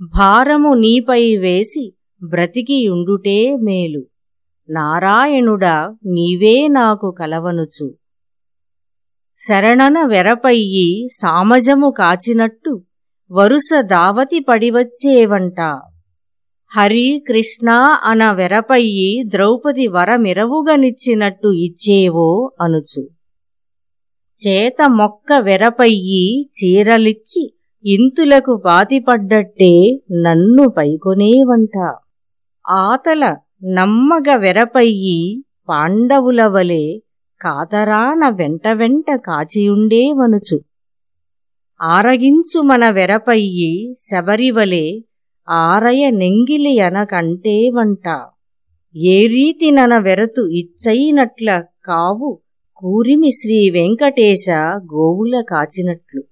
భారము నీపై వేసి బ్రతికియుండుటే మేలు. నారాయణుడా నీవే నాకు కలవనుచు. శరణన వెరపయ్యి సామజము కాచినట్టు వరుస దావతి పడివచ్చేవంట. హరి కృష్ణ అన వెరపయ్యి ద్రౌపది వరమిరవుగనిచ్చినట్టు ఇచ్చేవో అనుచు. చేత మొక్క వెరపయ్యి చీరలిచ్చి ఇంతులకు పాతిపడ్డట్టే నన్ను పైకొనేవంట. ఆతల నమ్మగ వెరపయ్యి పాండవులవలే కాతరాన వెంట వెంట కాచియుండేవనుచు. ఆరగించు మన వెరపయ్యి శబరివలే ఆరయ నెంగిలి అనకంటేవంట. ఏ రీతి నన వెరతు ఇచ్చైనట్ల కావు కూరిమి శ్రీ వెంకటేశ గోవుల కాచినట్లు.